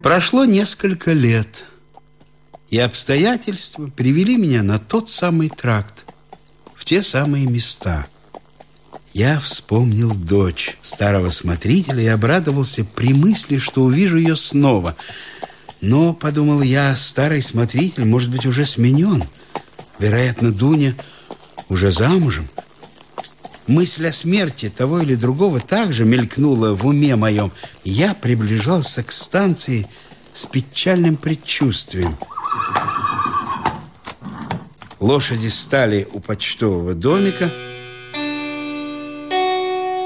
Прошло несколько лет, и обстоятельства привели меня на тот самый тракт, в те самые места. Я вспомнил дочь старого смотрителя и обрадовался при мысли, что увижу ее снова. Но, подумал я, старый смотритель, может быть, уже сменен. Вероятно, Дуня уже замужем. Мысль о смерти того или другого также мелькнула в уме моем. Я приближался к станции с печальным предчувствием. Лошади стали у почтового домика.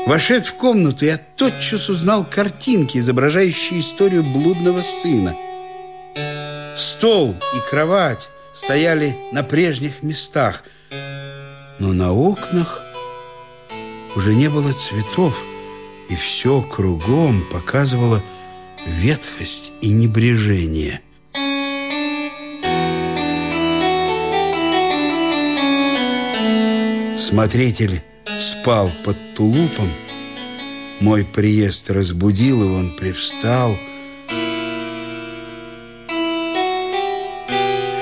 Вошед в комнату, я тотчас узнал картинки, изображающие историю блудного сына. Стол и кровать стояли на прежних местах, но на окнах уже не было цветов, и все кругом показывало ветхость и небрежение. Смотритель спал под тулупом. Мой приезд разбудил его, он привстал.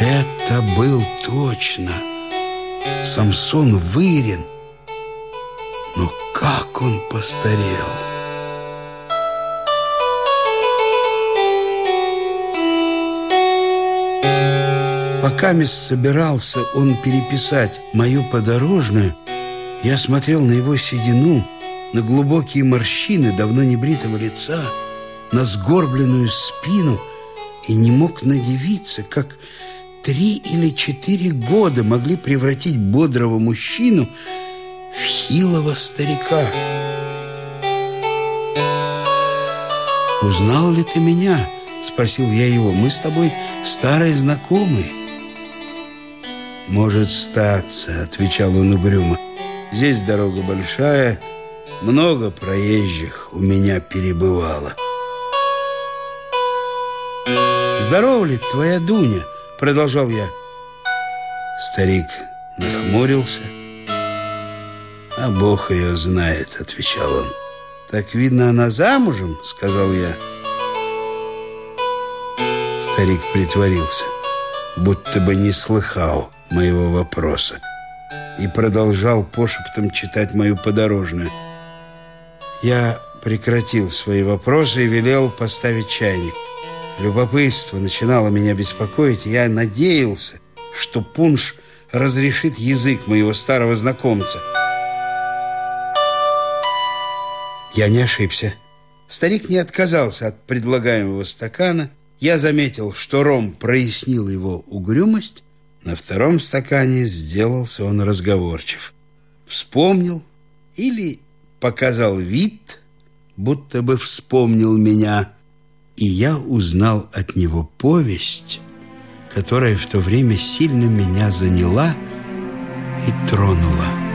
Это был точно Самсон Вырин, как он постарел! Пока мисс собирался он переписать мою подорожную, я смотрел на его седину, на глубокие морщины давно небритого лица, на сгорбленную спину и не мог надевиться, как три или четыре года могли превратить бодрого мужчину хилого старика. «Узнал ли ты меня?» — спросил я его. «Мы с тобой старые знакомые». «Может статься», — отвечал он угрюмо. «Здесь дорога большая, много проезжих у меня перебывало». «Здорова ли твоя Дуня?» — продолжал я. Старик нахмурился. «А Бог ее знает», — отвечал он. «Так, видно, она замужем?» — сказал я. Старик притворился, будто бы не слыхал моего вопроса и продолжал пошептом читать мою подорожную. Я прекратил свои вопросы и велел поставить чайник. Любопытство начинало меня беспокоить, я надеялся, что пунш разрешит язык моего старого знакомца — Я не ошибся. Старик не отказался от предлагаемого стакана. Я заметил, что ром прояснил его угрюмость. На втором стакане сделался он разговорчив. Вспомнил или показал вид, будто бы вспомнил меня, и я узнал от него повесть, которая в то время сильно меня заняла и тронула.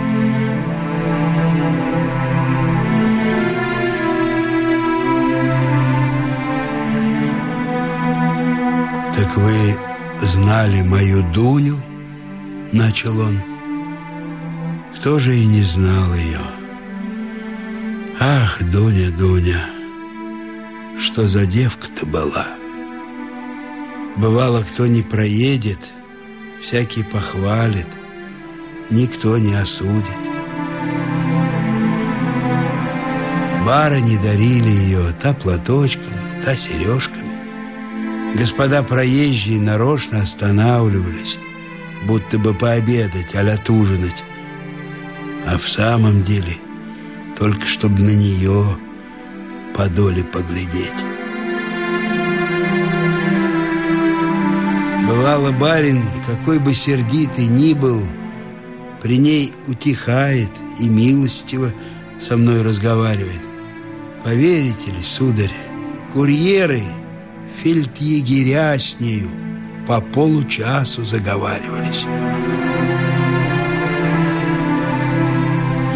«Так вы знали мою Дуню?» — начал он. «Кто же и не знал ее?» «Ах, Дуня, Дуня, что за девка-то была!» Бывало, кто не проедет, всякий похвалит, никто не осудит. Барыни дарили ее та платочком, та сережками. Господа проезжие нарочно останавливались, будто бы пообедать, а отужинать. А в самом деле, только чтобы на нее подоле поглядеть. Бывало, барин, какой бы сердитый ни был, при ней утихает и милостиво со мной разговаривает. Поверите ли, сударь, курьеры — фельдъегеря с нею по получасу заговаривались.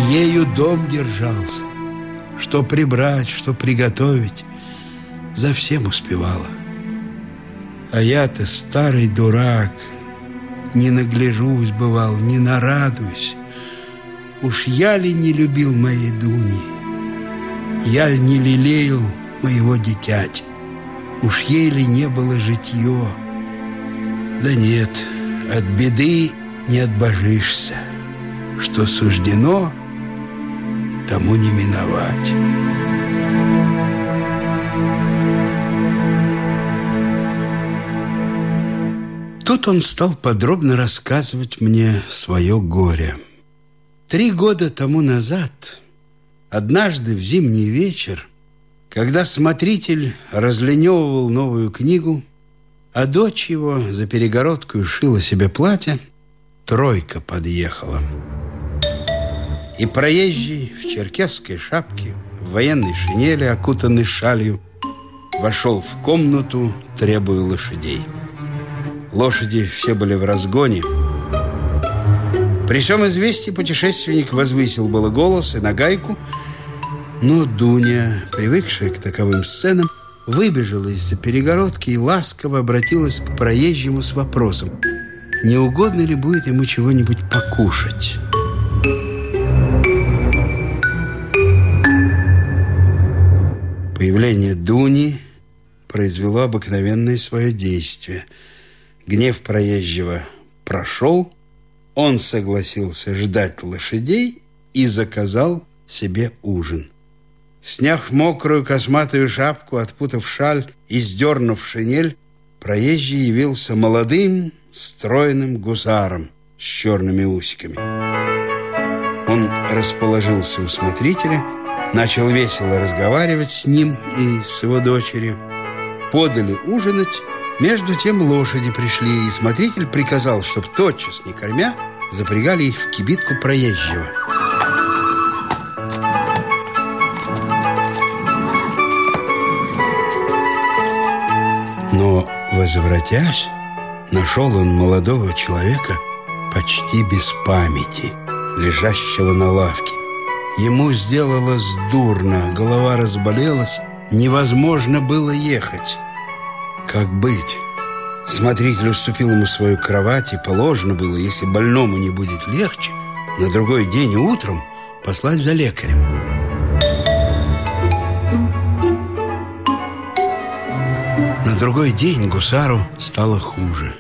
Ею дом держался, что прибрать, что приготовить, за всем успевала. А я-то старый дурак, не нагляжусь, бывал, не нарадуюсь. Уж я ли не любил моей Дуни, я ли не лелеял моего дитяти? Уж еле не было житье. Да нет, от беды не отбожишься. Что суждено, тому не миновать. Тут он стал подробно рассказывать мне свое горе. Три года тому назад, однажды в зимний вечер, когда смотритель разленевывал новую книгу, а дочь его за перегородкой шила себе платье, тройка подъехала. И проезжий в черкесской шапке, в военной шинели, окутанной шалью, вошел в комнату, требуя лошадей. Лошади все были в разгоне. При всем известии путешественник возвысил было голос и на гайку, но Дуня, привыкшая к таковым сценам, выбежала из-за перегородки и ласково обратилась к проезжему с вопросом, не угодно ли будет ему чего-нибудь покушать. Появление Дуни произвело обыкновенное свое действие – Гнев проезжего прошел, он согласился ждать лошадей и заказал себе ужин. Сняв мокрую косматую шапку, отпутав шаль и сдернув шинель, проезжий явился молодым, стройным гусаром с черными усиками. Он расположился у смотрителя, начал весело разговаривать с ним и с его дочерью. Подали ужинать, между тем лошади пришли, и смотритель приказал, чтоб тотчас, не кормя, запрягали их в кибитку проезжего. Возвратясь, нашел он молодого человека почти без памяти, лежащего на лавке. Ему сделалось дурно, голова разболелась, невозможно было ехать. Как быть? Смотритель уступил ему свою кровать, и положено было, если больному не будет легче, на другой день утром послать за лекарем. Другой день гусару стало хуже.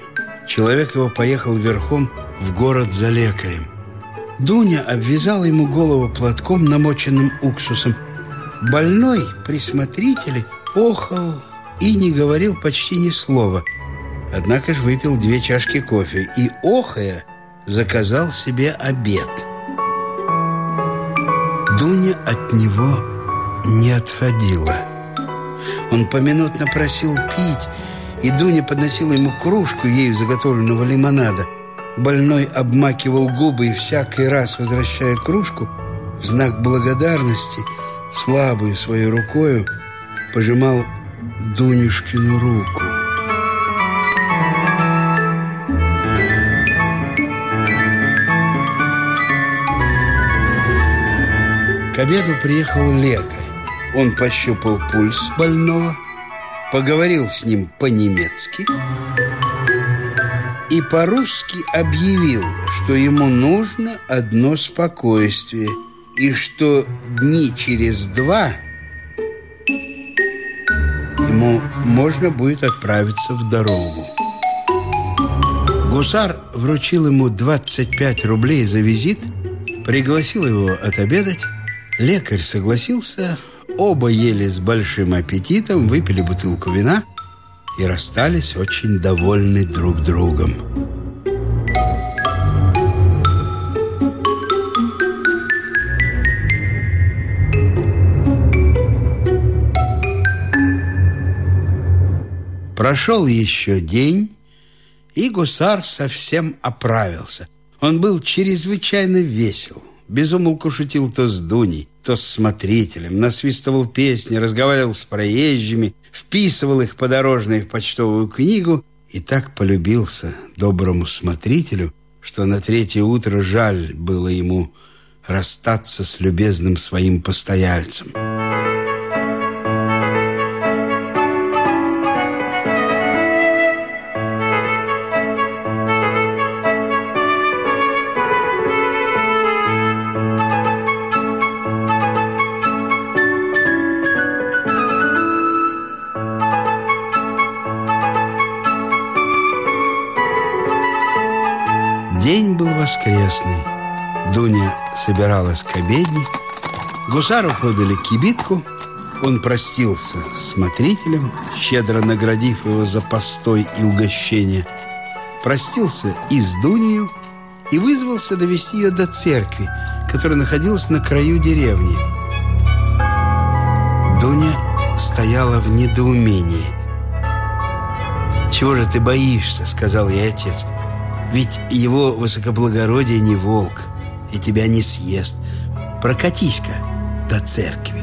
Человек его поехал верхом в город за лекарем. Дуня обвязала ему голову платком, намоченным уксусом. Больной при смотрителе охал и не говорил почти ни слова. Однако же выпил две чашки кофе и, охая, заказал себе обед. Дуня от него не отходила. Он поминутно просил пить, и Дуня подносила ему кружку ею заготовленного лимонада. Больной обмакивал губы и всякий раз, возвращая кружку, в знак благодарности, слабую своей рукою, пожимал Дунюшкину руку. К обеду приехал лекарь. Он пощупал пульс больного, поговорил с ним по-немецки и по-русски объявил, что ему нужно одно спокойствие и что дни через два – ему можно будет отправиться в дорогу. Гусар вручил ему 25 рублей за визит, пригласил его отобедать. Лекарь согласился, оба ели с большим аппетитом, выпили бутылку вина и расстались очень довольны друг другом. Прошел еще день, и гусар совсем оправился. Он был чрезвычайно весел. Безумолку шутил то с Дуней, то с смотрителем, насвистывал песни, разговаривал с проезжими, вписывал их подорожные в почтовую книгу и так полюбился доброму смотрителю, что на третье утро жаль было ему расстаться с любезным своим постояльцем. День был воскресный. Дуня собиралась к обедне. Гусару подали кибитку. Он простился с смотрителем, щедро наградив его за постой и угощение. Простился и с Дунью, и вызвался довести ее до церкви, которая находилась на краю деревни. Дуня стояла в недоумении. «Чего же ты боишься?» — сказал ей отец. «Ведь его высокоблагородие не волк, и тебя не съест. Прокатись-ка до церкви».